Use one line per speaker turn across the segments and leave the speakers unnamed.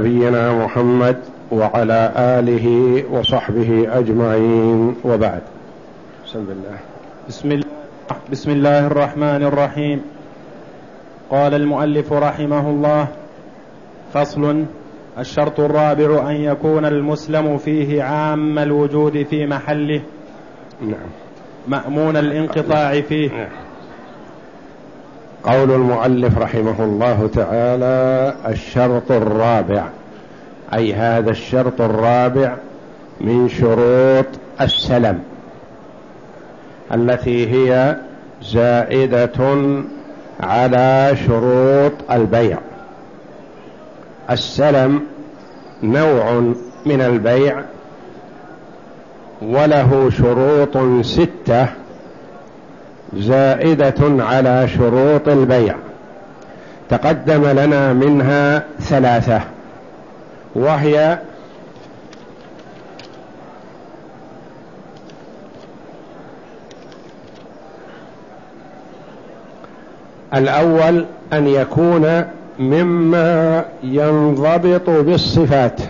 نبينا محمد وعلى آله وصحبه أجمعين. وبعد. بسم الله.
بسم الله. بسم الله الرحمن الرحيم. قال المؤلف رحمه الله فصل الشرط الرابع أن يكون المسلم فيه عام الوجود في محله.
نعم.
مأمون الانقطاع فيه. نعم.
قول المؤلف رحمه الله تعالى الشرط الرابع. أي هذا الشرط الرابع من شروط السلم. التي هي زائدة على شروط البيع. السلم نوع من البيع وله شروط ستة زائدة على شروط البيع. تقدم لنا منها ثلاثة. وهي الأول أن يكون مما ينضبط بالصفات.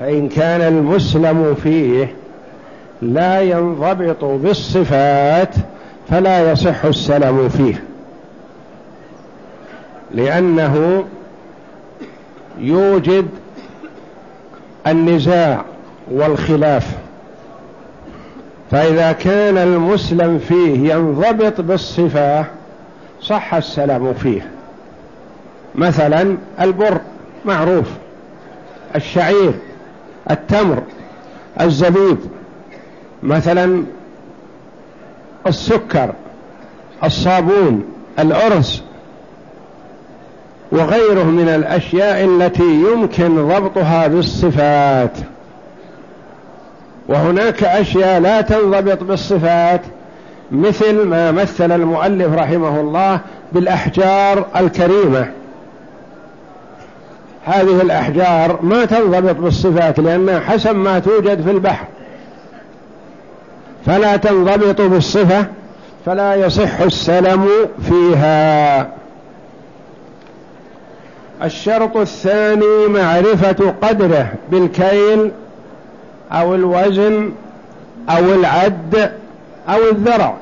فإن كان المسلم فيه لا ينضبط بالصفات فلا يصح السلم فيه. لأنه يوجد النزاع والخلاف. فإذا كان المسلم فيه ينضبط بالصفة صح السلام فيه. مثلا البر معروف الشعير التمر الزبيب. مثلا السكر الصابون الأرز وغيره من الأشياء التي يمكن ضبطها بالصفات. وهناك أشياء لا تنضبط بالصفات مثل ما مثل المؤلف رحمه الله بالأحجار الكريمة. هذه الأحجار ما تنضبط بالصفات لأنها حسب ما توجد في البحر. فلا تنضبط بالصفة فلا يصح السلم فيها. الشرط الثاني معرفة قدره بالكيل أو الوزن أو العد أو الذرع.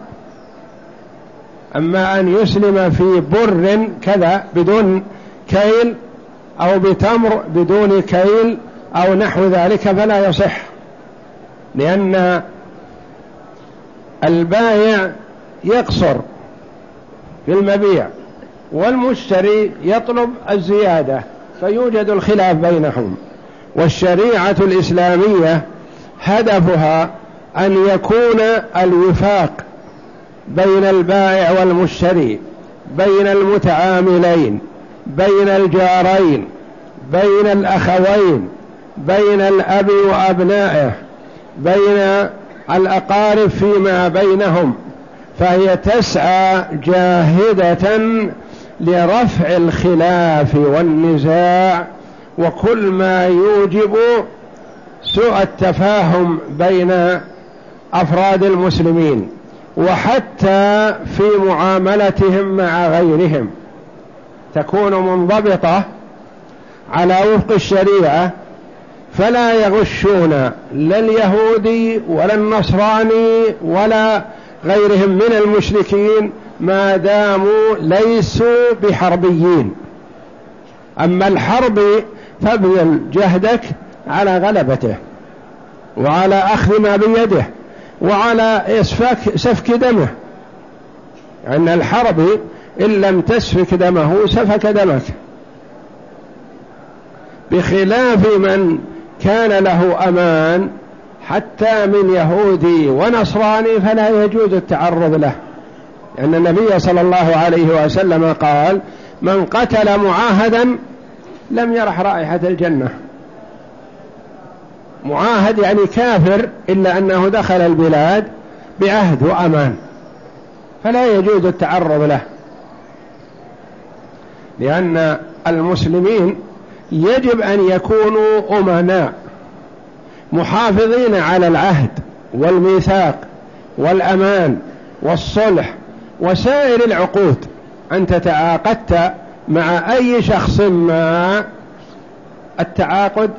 أما أن يسلم في بر كذا بدون كيل أو بتمر بدون كيل أو نحو ذلك فلا يصح لأن البائع يقصر في المبيع والمشتري يطلب الزيادة فيوجد الخلاف بينهم. والشريعة الإسلامية هدفها أن يكون الوفاق بين البائع والمشتري بين المتعاملين بين الجارين بين الأخوين بين الأب وأبنائه بين الأقارب فيما بينهم فهي تسعى جاهدة لرفع الخلاف والنزاع وكل ما يوجب سوء التفاهم بين أفراد المسلمين وحتى في معاملتهم مع غيرهم. تكون منضبطة على وفق الشريعة فلا يغشون لا اليهودي ولا النصراني ولا غيرهم من المشركين ما داموا ليسوا بحربيين. أما الحرب فابذل جهدك على غلبته وعلى أخذ ما بيده وعلى إسفاك سفك دمه. أن الحرب إن لم تسفك دمه سفك دمك. بخلاف من كان له أمان حتى من يهودي ونصراني فلا يجوز التعرض له. لأن النبي صلى الله عليه وسلم قال من قتل معاهدا لم يرح رائحة الجنة. معاهد يعني كافر إلا أنه دخل البلاد بعهد وأمان فلا يجوز التعرض له. لأن المسلمين يجب أن يكونوا أمناء محافظين على العهد والميثاق والأمان والصلح وسائر العقود. أنت تعاقدت مع أي شخص ما التعاقد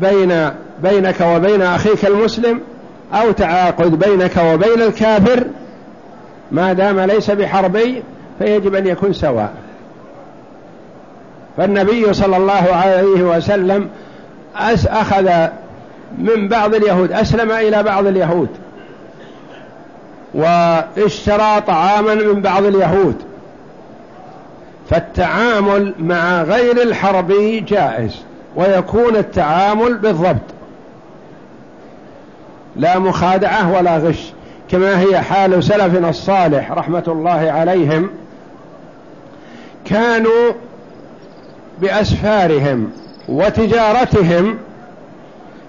بين بينك وبين أخيك المسلم أو تعاقد بينك وبين الكافر؟ ما دام ليس بحربي فيجب أن يكون سواء. فالنبي صلى الله عليه وسلم أخذ من بعض اليهود أسلم إلى بعض اليهود واشترى طعاما من بعض اليهود. فالتعامل مع غير الحربي جائز ويكون التعامل بالضبط. لا مخادعة ولا غش كما هي حال سلفنا الصالح رحمة الله عليهم. كانوا بأسفارهم وتجارتهم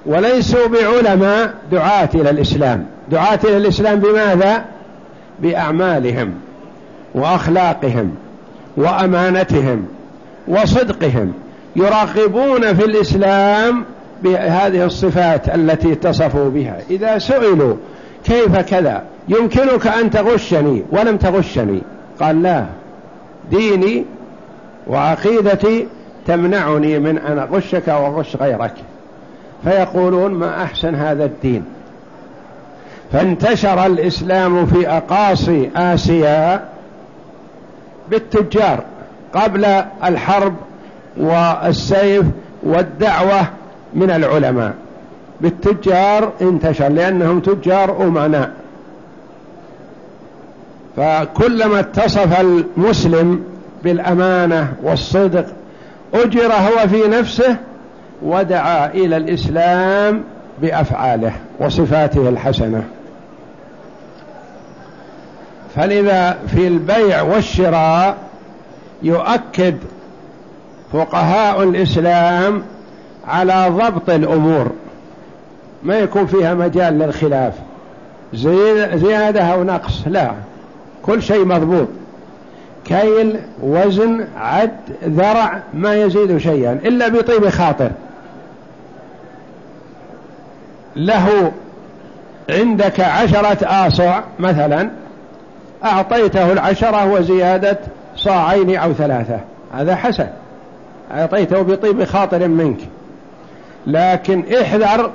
وليسوا بعلماء دعاة إلى الإسلام. دعاة إلى الإسلام بماذا؟ بأعمالهم وأخلاقهم وأمانتهم وصدقهم. يراقبون في الإسلام بهذه الصفات التي اتصفوا بها. إذا سئلوا كيف كذا يمكنك أن تغشني ولم تغشني؟ قال لا ديني وعقيدتي تمنعني من أن أغشك وأغش غيرك. فيقولون ما أحسن هذا الدين. فانتشر الإسلام في أقاصي آسيا بالتجار قبل الحرب والسيف والدعوة من العلماء. بالتجار انتشر لأنهم تجار أمناء. فكلما اتصف المسلم بالأمانة والصدق أجر هو في نفسه ودعا إلى الإسلام بأفعاله وصفاته الحسنة. فلذا في البيع والشراء يؤكد فقهاء الإسلام على ضبط الأمور. ما يكون فيها مجال للخلاف. زيادة أو نقص؟ لا. كل شيء مضبوط. كيل وزن عد ذرع ما يزيد شيئا إلا بطيب خاطر. له عندك عشرة آصع مثلا أعطيته العشرة وزيادة صاعين أو ثلاثة. هذا حسن. أعطيته بطيب خاطر منك. لكن احذر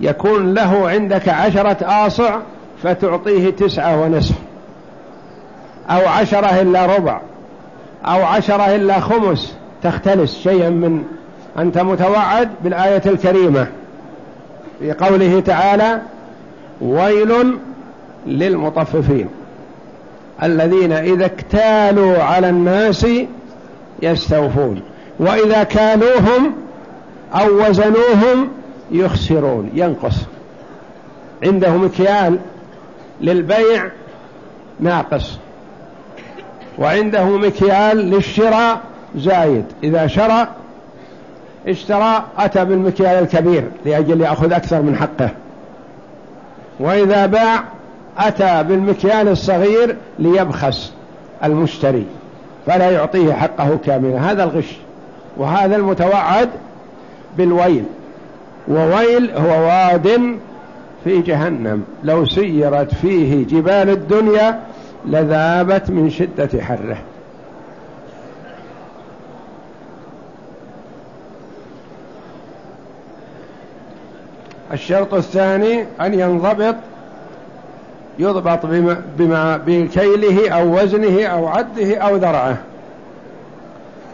يكون له عندك عشرة آصع فتعطيه تسعة ونصف. أو عشرة إلا ربع أو عشرة إلا خمس تختلس شيئا من أنت متوعد بالآية الكريمة في قوله تعالى ويل للمطففين الذين إذا اكتالوا على الناس يستوفون وإذا كالوهم أو وزنوهم يخسرون ينقص عنده مكيال للبيع ناقص وعنده مكيال للشراء زايد. إذا شرى اشترى أتى بالمكيال الكبير لأجل يأخذ أكثر من حقه. وإذا باع أتى بالمكيال الصغير ليبخس المشتري فلا يعطيه حقه كاملا. هذا الغش وهذا المتوعد بالويل. وويل هو واد في جهنم. لو سيرت فيه جبال الدنيا لذابت من شدة حره. الشرط الثاني أن ينضبط يضبط بما, بما بكيله أو وزنه أو عده أو ذرعه.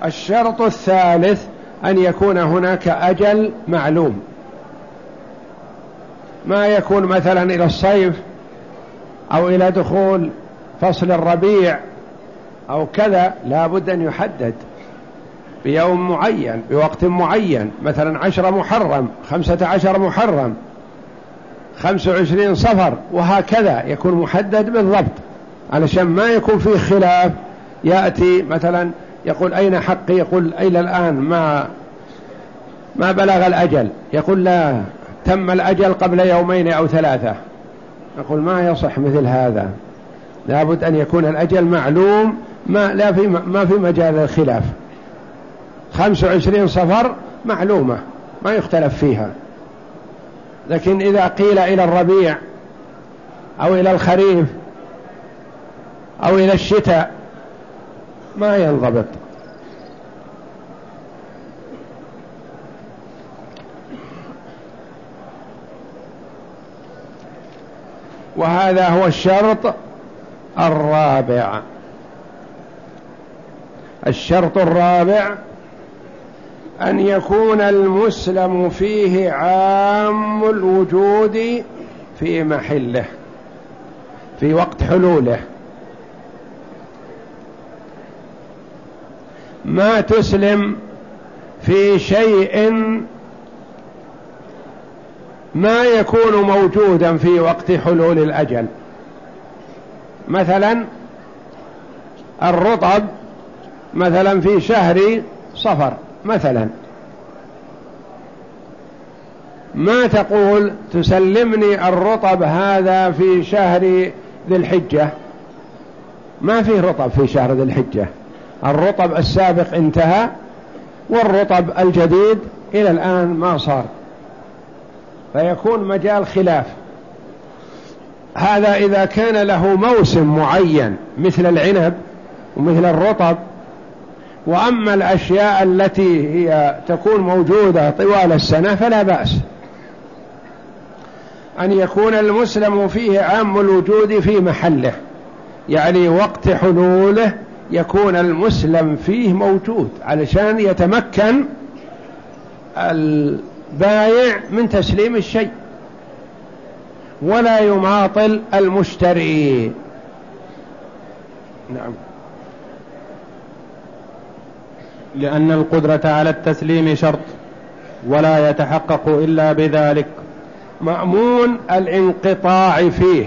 الشرط الثالث أن يكون هناك أجل معلوم. ما يكون مثلا إلى الصيف أو إلى دخول فصل الربيع أو كذا لا بد أن يحدد بيوم معين بوقت معين. مثلا عشر محرم خمسة عشر محرم خمسة وعشرين صفر وهكذا يكون محدد بالضبط. علشان ما يكون فيه خلاف يأتي مثلا يقول أين حقي؟ يقول إلى الآن ما ما بلغ الأجل. يقول لا تم الأجل قبل يومين أو ثلاثة. نقول ما يصح مثل هذا؟ لابد أن يكون الأجل معلوم ما, لا في ما في مجال الخلاف. 25 صفر معلومة ما يختلف فيها. لكن إذا قيل إلى الربيع أو إلى الخريف أو إلى الشتاء ما ينضبط. وهذا هو الشرط الرابع. الشرط الرابع أن يكون المسلم فيه عام الوجود في محله في وقت حلوله. ما تسلم في شيء ما يكون موجودا في وقت حلول الأجل. مثلا الرطب مثلا في شهر صفر مثلا. ما تقول تسلمني الرطب هذا في شهر ذي الحجة؟ ما في رطب في شهر ذي الحجة. الرطب السابق انتهى والرطب الجديد إلى الآن ما صار. فيكون مجال خلاف. هذا إذا كان له موسم معين مثل العنب ومثل الرطب. وأما الأشياء التي هي تكون موجودة طوال السنة فلا بأس. أن يكون المسلم فيه عام الوجود في محله يعني وقت حلوله يكون المسلم فيه موجود علشان يتمكن البايع من تسليم الشيء. ولا يماطل المشتري. نعم.
لأن القدرة على التسليم شرط ولا يتحقق إلا بذلك.
مأمون الانقطاع فيه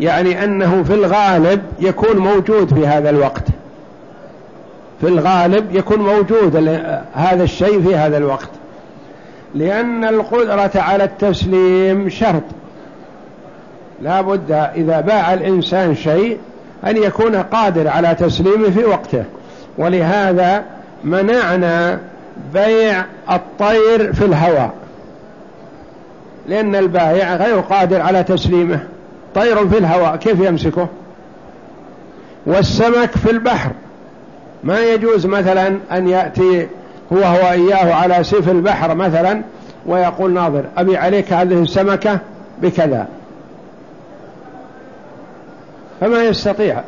يعني أنه في الغالب يكون موجود في هذا الوقت. في الغالب يكون موجود هذا الشيء في هذا الوقت. لأن القدرة على التسليم شرط. لا بد إذا باع الإنسان شيء أن يكون قادر على تسليمه في وقته. ولهذا منعنا بيع الطير في الهواء. لأن البائع غير قادر على تسليمه. طير في الهواء كيف يمسكه؟ والسمك في البحر. ما يجوز مثلا أن يأتي هو هو إياه على سيف البحر مثلا ويقول ناظر أبي عليك هذه السمكة بكذا. فما يستطيع.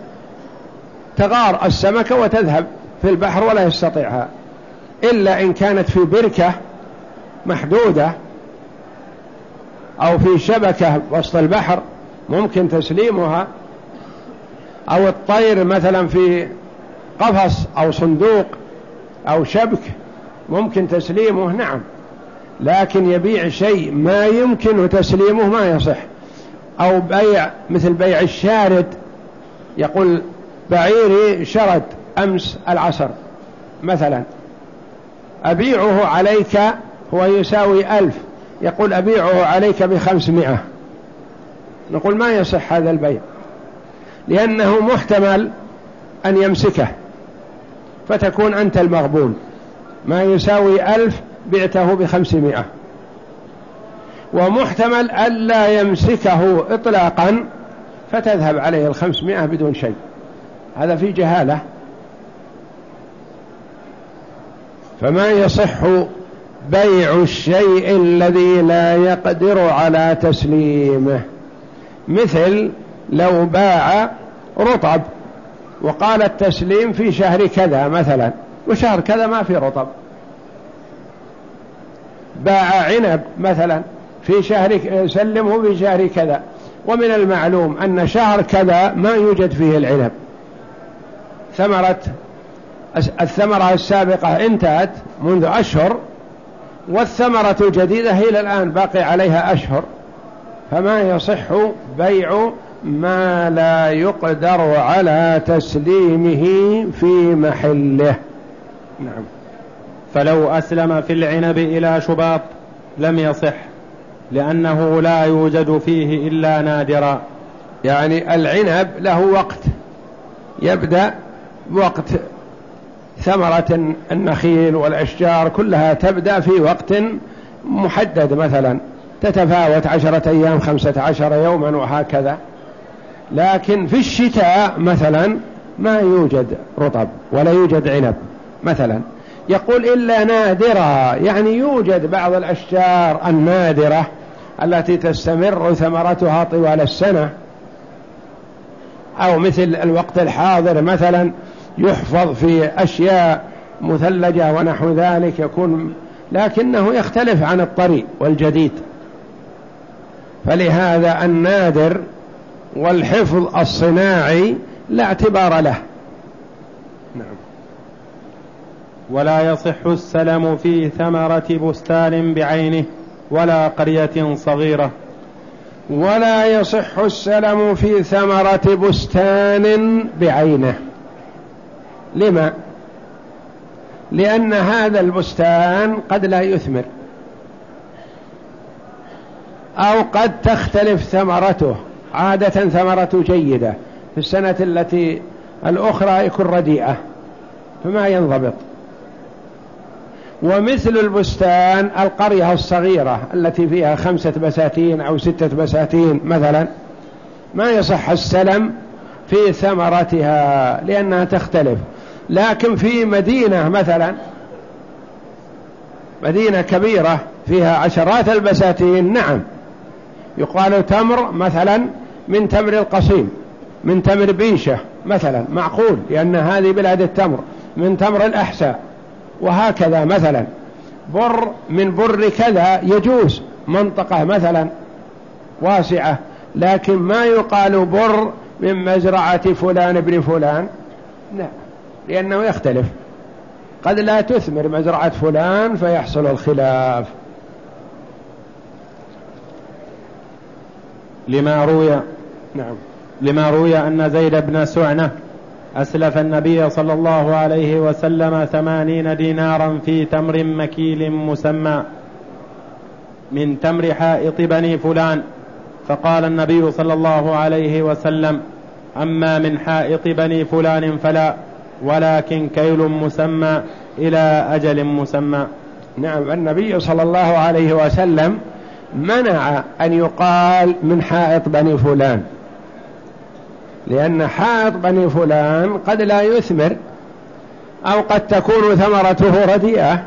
تغار السمكة وتذهب في البحر ولا يستطيعها. إلا إن كانت في بركة محدودة أو في شبكة وسط البحر ممكن تسليمها. أو الطير مثلا في قفص أو صندوق أو شبك ممكن تسليمه نعم. لكن يبيع شيء ما يمكن تسليمه ما يصح. أو بيع مثل بيع الشارد يقول بعيري شرد أمس العصر مثلا. أبيعه عليك هو يساوي ألف يقول أبيعه عليك بخمسمائة. نقول ما يصح هذا البيع؟ لأنه محتمل أن يمسكه فتكون أنت المغبون. ما يساوي ألف بعته بخمسمائة. ومحتمل ألا يمسكه إطلاقا فتذهب عليه الخمسمائة بدون شيء. هذا في جهالة. فما يصح بيع الشيء الذي لا يقدر على تسليمه؟ مثل لو باع رطب وقال التسليم في شهر كذا مثلا وشهر كذا ما في رطب. باع عنب مثلا. في شهر سلمه في شهر كذا. ومن المعلوم أن شهر كذا ما يوجد فيه العنب. ثمرة الثمرة السابقة انتهت منذ أشهر والثمرة الجديدة إلى الآن باقي عليها أشهر. فما يصح بيع ما لا يقدر على تسليمه في محله. نعم.
فلو أسلم في العنب إلى شباط لم يصح. لأنه لا يوجد فيه إلا نادرا.
يعني العنب له وقت. يبدأ وقت ثمرة النخيل والأشجار كلها تبدأ في وقت محدد مثلا. تتفاوت عشرة أيام خمسة عشر يوما وهكذا. لكن في الشتاء مثلا ما يوجد رطب ولا يوجد عنب مثلا. يقول إلا نادرة يعني يوجد بعض الأشجار النادرة. التي تستمر ثمرتها طوال السنة. أو مثل الوقت الحاضر مثلا يحفظ في أشياء مثلجة ونحو ذلك يكون لكنه يختلف عن الطريق والجديد. فلهذا النادر والحفظ الصناعي لا اعتبار له.
نعم. ولا يصح السلم في ثمرة بستان بعينه. ولا قرية صغيرة.
ولا يصح السلم في ثمرة بستان بعينه. لما؟ لأن هذا البستان قد لا يثمر. أو قد تختلف ثمرته عادة ثمرته جيدة في السنة التي الأخرى يكون رديئة فما ينضبط. ومثل البستان القرية الصغيرة التي فيها خمسة بساتين أو ستة بساتين مثلا ما يصح السلم في ثمرتها لأنها تختلف. لكن في مدينة مثلا مدينة كبيرة فيها عشرات البساتين نعم. يقال تمر مثلا من تمر القصيم من تمر بيشة مثلا معقول لأن هذه بلاد التمر من تمر الأحساء. وهكذا مثلا. بر من بر كذا يجوز منطقة مثلا واسعة لكن ما يقال بر من مزرعة فلان ابن فلان. لا لأنه يختلف. قد لا تثمر مزرعة فلان فيحصل الخلاف.
لما روي نعم. لما روي أن زيد بن سعنة أسلف النبي صلى الله عليه وسلم ثمانين دينارا في تمر مكيل مسمى من تمر حائط بني فلان. فقال النبي صلى الله عليه وسلم أما من حائط بني فلان فلا ولكن كيل مسمى إلى أجل مسمى.
نعم النبي صلى الله عليه وسلم منع أن يقال من حائط بني فلان. لأن حائط بني فلان قد لا يثمر أو قد تكون ثمرته رديئة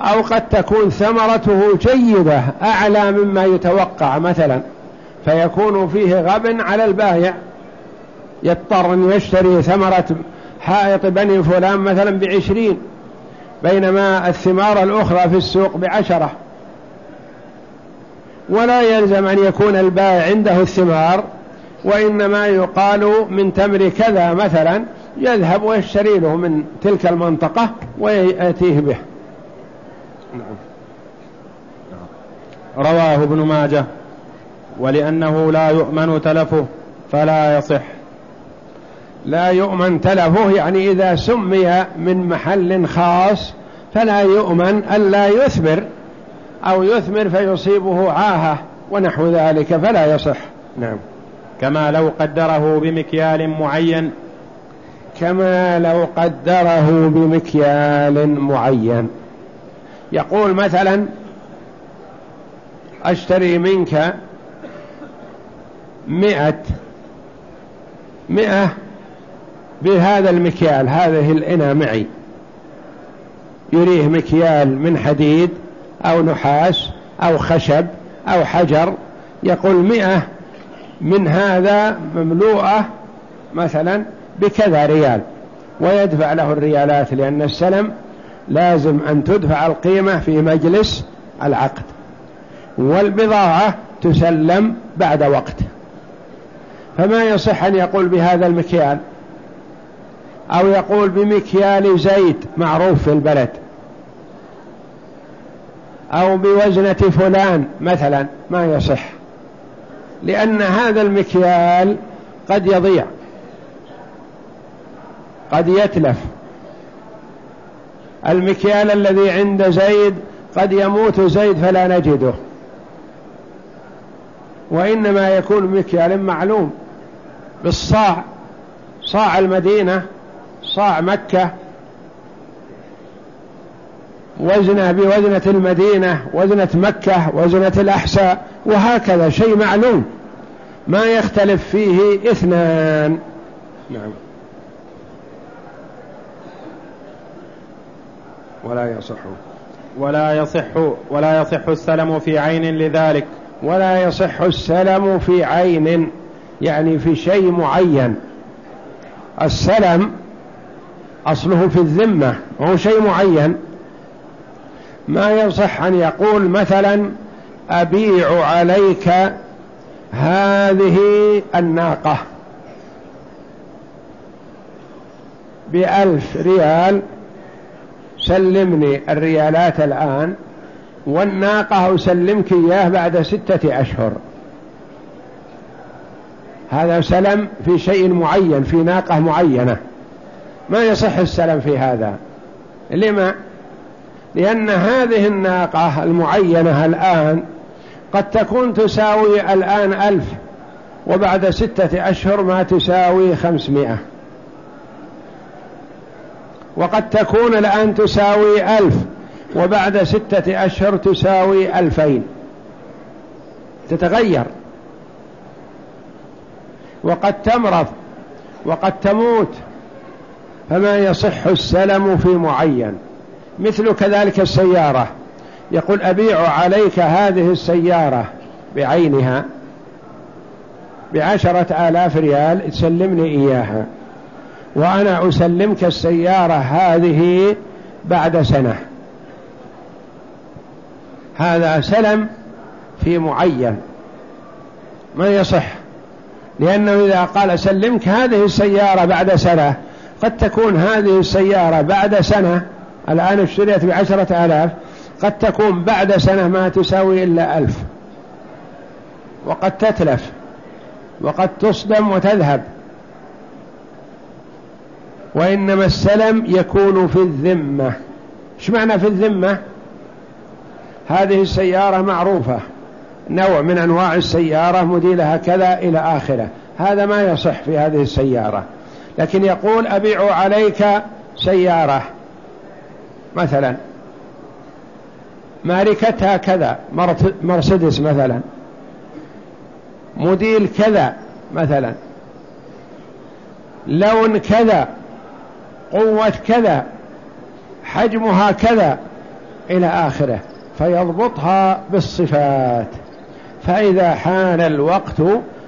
أو قد تكون ثمرته جيدة أعلى مما يتوقع مثلا. فيكون فيه غب على البايع. يضطر أن يشتري ثمرة حائط بني فلان مثلا بعشرين بينما الثمار الأخرى في السوق بعشرة. ولا يلزم أن يكون البائع عنده الثمار وإنما يقال من تمر كذا مثلا يذهب ويشتري له من تلك المنطقة ويأتيه به. نعم.
رواه ابن ماجه. ولأنه لا يؤمن تلفه فلا يصح.
لا يؤمن تلفه يعني إذا سمي من محل خاص فلا يؤمن ألا يثمر أو يثمر فيصيبه عاهة ونحو ذلك فلا يصح. نعم.
كما لو قدره بمكيال معين.
كما لو قدره بمكيال معين. يقول مثلا أشتري منك مئة مئة بهذا المكيال هذه الإنى معي. يريه مكيال من حديد أو نحاس أو خشب أو حجر يقول مئة من هذا مملوءة مثلا بكذا ريال ويدفع له الريالات لأن السلم لازم أن تدفع القيمة في مجلس العقد. والبضاعة تسلم بعد وقت. فما يصح أن يقول بهذا المكيال؟ أو يقول بمكيال زيت معروف في البلد. أو بوزنة فلان مثلا ما يصح. لأن هذا المكيال قد يضيع. قد يتلف. المكيال الذي عند زيد قد يموت زيد فلا نجده. وإنما يكون مكيال معلوم. بالصاع. صاع المدينة. صاع مكة. وزنة بوزنة المدينة. وزنة مكة. وزنة الأحساء. وهكذا شيء معلوم ما يختلف فيه اثنان. نعم. ولا يصح.
ولا يصح. ولا يصح السلم في عين لذلك.
ولا يصح السلم في عين يعني في شيء معين. السلم أصله في الذمة وهو شيء معين. ما يصح أن يقول مثلا أبيع عليك هذه الناقة بألف ريال. سلمني الريالات الآن والناقة أسلمك إياه بعد ستة أشهر. هذا سلم في شيء معين في ناقة معينة. ما يصح السلم في هذا؟ لما؟ لأن هذه الناقة المعينة الآن قد تكون تساوي الآن ألف وبعد ستة أشهر ما تساوي خمسمائة. وقد تكون الآن تساوي ألف وبعد ستة أشهر تساوي ألفين. تتغير. وقد تمرض وقد تموت. فما يصح السلم في معين. مثل كذلك السيارة. يقول أبيع عليك هذه السيارة بعينها بعشرة آلاف ريال تسلمني إياها. وأنا أسلمك السيارة هذه بعد سنة. هذا سلم في معين. ما يصح. لأنه إذا قال أسلمك هذه السيارة بعد سنة قد تكون هذه السيارة بعد سنة. الآن اشتريت بعشرة آلاف. قد تكون بعد سنة ما تساوي إلا ألف. وقد تتلف. وقد تصدم وتذهب. وإنما السلم يكون في الذمة. إيش معنى في الذمة؟ هذه السيارة معروفة. نوع من أنواع السيارة مديلها كذا إلى آخره. هذا ما يصح في هذه السيارة. لكن يقول أبيع عليك سيارة. مثلا ماركتها كذا مرسيدس مثلا. موديل كذا مثلا. لون كذا قوة كذا حجمها كذا إلى آخره فيضبطها بالصفات. فإذا حان الوقت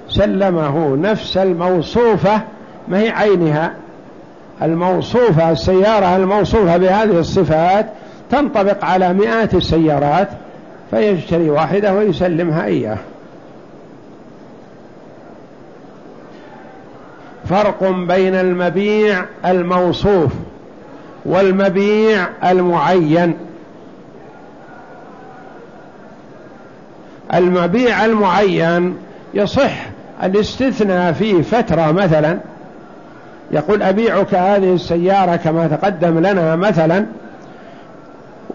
سلمه نفس الموصوفة ما هي عينها؟ الموصوفة السيارة الموصوفة بهذه الصفات تنطبق على مئات السيارات فيشتري واحدة ويسلمها إياه. فرق بين المبيع الموصوف والمبيع المعين. المبيع المعين يصح الاستثناء فيه فترة مثلا يقول أبيعك هذه السيارة كما تقدم لنا مثلا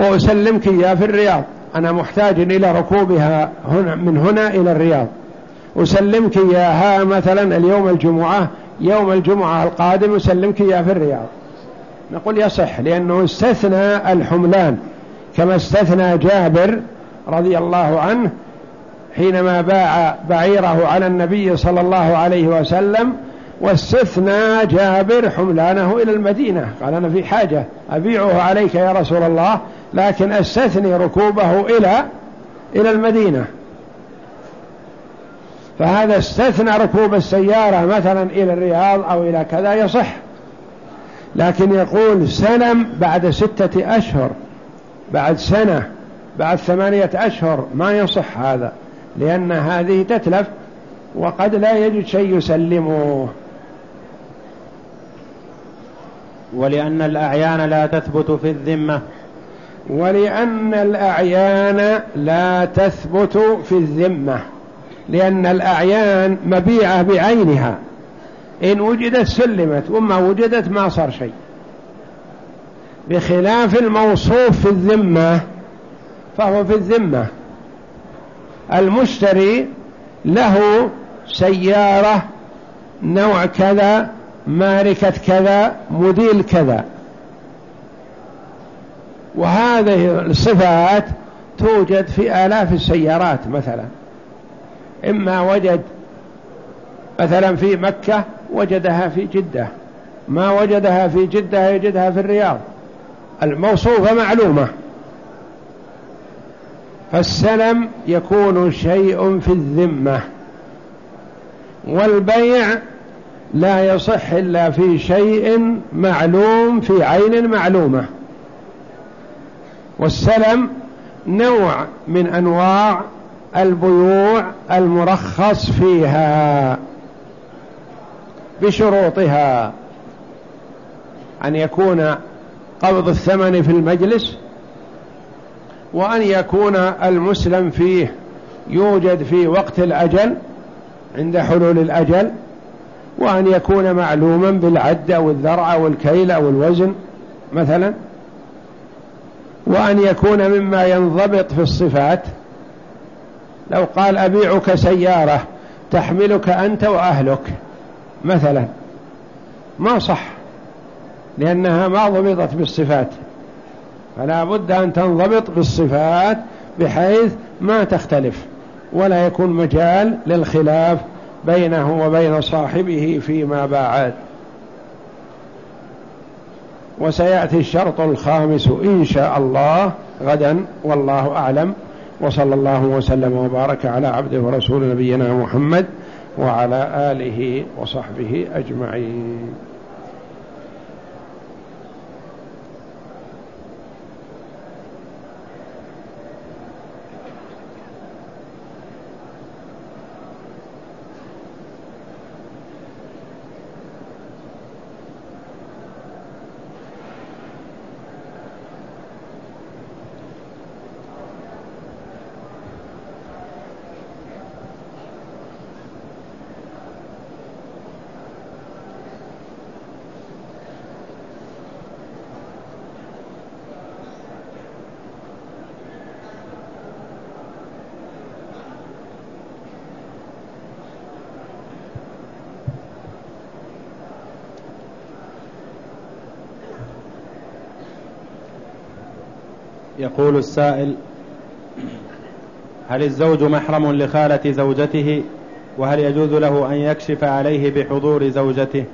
وأسلمك إياه في الرياض. أنا محتاج إلى ركوبها هنا من هنا إلى الرياض. أسلمك إياها مثلا اليوم الجمعة يوم الجمعة القادم أسلمك إياه في الرياض. نقول يصح لأنه استثنى الحملان كما استثنى جابر رضي الله عنه حينما باع بعيره على النبي صلى الله عليه وسلم واستثنى جابر حملانه إلى المدينة. قال أنا في حاجة أبيعه عليك يا رسول الله لكن أستثني ركوبه إلى إلى المدينة. فهذا استثنى ركوب السيارة مثلا إلى الرياض أو إلى كذا يصح. لكن يقول سلم بعد ستة أشهر بعد سنة بعد ثمانية أشهر ما يصح هذا لأن هذه تتلف وقد لا يجد شيء يسلمه.
ولأن الأعيان لا تثبت في الذمة.
ولأن الأعيان لا تثبت في الذمة. لأن الأعيان مبيعة بعينها. إن وجدت سلمت وما وجدت ما صار شيء. بخلاف الموصوف في الذمة فهو في الذمة. المشتري له سيارة نوع كذا ماركة كذا موديل كذا. وهذه الصفات توجد في آلاف السيارات مثلا. إما وجد مثلا في مكة وجدها في جدة. ما وجدها في جدة يجدها في الرياض. الموصوفة معلومة. فالسلم يكون شيء في الذمة. والبيع لا يصح إلا في شيء معلوم في عين معلومة. والسلم نوع من أنواع البيوع المرخص فيها بشروطها. أن يكون قبض الثمن في المجلس وأن يكون المسلم فيه يوجد في وقت الأجل عند حلول الأجل وأن يكون معلوما بالعد أو الذرع أو الكيل أو الوزن مثلا. وأن يكون مما ينضبط في الصفات. لو قال أبيعك سيارة تحملك أنت وأهلك مثلا. ما صح لأنها ما ضبطت بالصفات. فلا بد أن تنضبط بالصفات بحيث ما تختلف ولا يكون مجال للخلاف بينه وبين صاحبه فيما بعد. وسيأتي الشرط الخامس إن شاء الله غدا والله أعلم. وصلى الله وسلم وبارك على عبده ورسول نبينا محمد وعلى آله وصحبه أجمعين.
يقول السائل هل الزوج محرم لخالة زوجته؟ وهل يجوز له أن يكشف عليه بحضور زوجته؟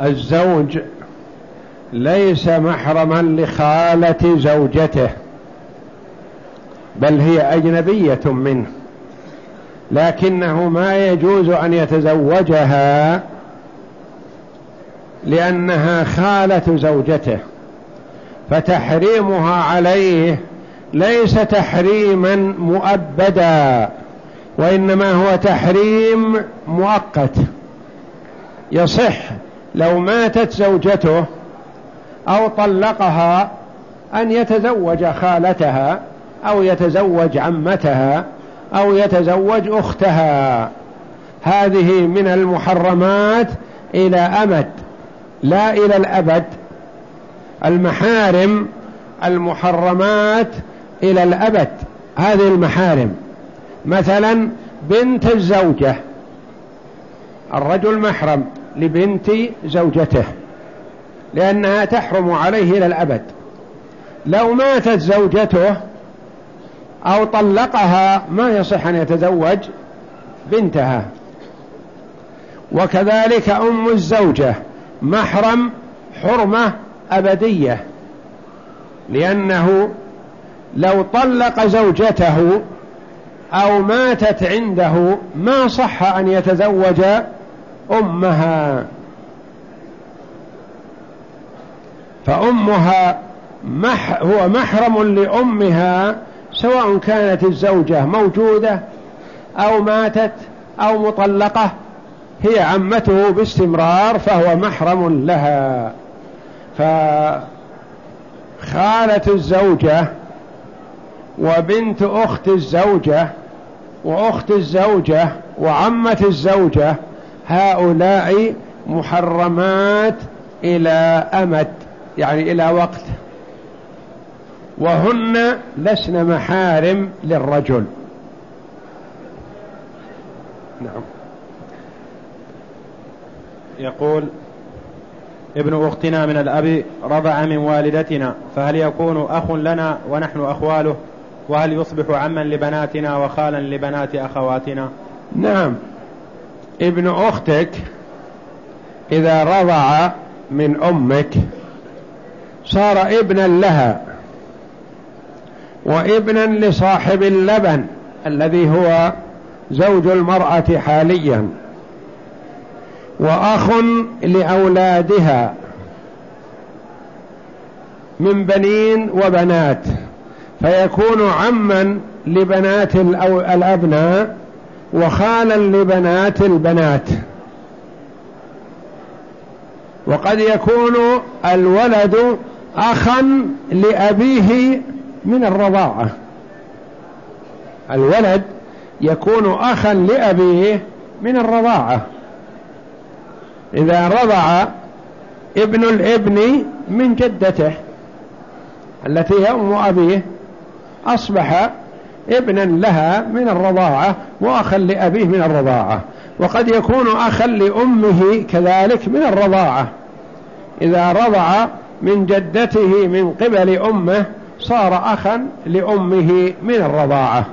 الزوج ليس محرما لخالة زوجته بل هي أجنبية منه. لكنه ما يجوز أن يتزوجها لأنها خالة زوجته فتحريمها عليه ليس تحريما مؤبدا وإنما هو تحريم مؤقت. يصح لو ماتت زوجته أو طلقها أن يتزوج خالتها أو يتزوج عمتها أو يتزوج أختها. هذه من المحرمات إلى أمد لا إلى الأبد. المحارم المحرمات إلى الأبد. هذه المحارم. مثلا بنت الزوجة. الرجل محرم لبنت زوجته لأنها تحرم عليه إلى الأبد. لو ماتت زوجته أو طلقها ما يصح أن يتزوج بنتها. وكذلك أم الزوجة محرم حرمة أبدية. لأنه لو طلق زوجته أو ماتت عنده ما صح أن يتزوج أمها. فأمها مح هو محرم لأمها سواء كانت الزوجة موجودة أو ماتت أو مطلقة هي عمته باستمرار فهو محرم لها. فخالة الزوجة وبنت أخت الزوجة وأخت الزوجة وعمة الزوجة هؤلاء محرمات إلى أمد يعني إلى وقت. وهن لسن محارم للرجل. نعم.
يقول ابن أختنا من الأب رضع من والدتنا فهل يكون أخ لنا ونحن أخواله؟ وهل يصبح عما لبناتنا وخالا لبنات أخواتنا؟
نعم. ابن أختك إذا رضع من أمك صار ابنا لها. وابنا لصاحب اللبن الذي هو زوج المرأة حاليا وأخ لأولادها من بنين وبنات فيكون عما لبنات الأبناء وخالا لبنات البنات. وقد يكون الولد أخا لأبيه من الرضاعة. الولد يكون أخا لأبيه من الرضاعة. إذا رضع ابن الابن من جدته التي هي أم أبيه أصبح ابنا لها من الرضاعة وأخا لأبيه من الرضاعة. وقد يكون أخا لأمه كذلك من الرضاعة. إذا رضع من جدته من قبل أمه صار أخا لأمه من الرضاعة.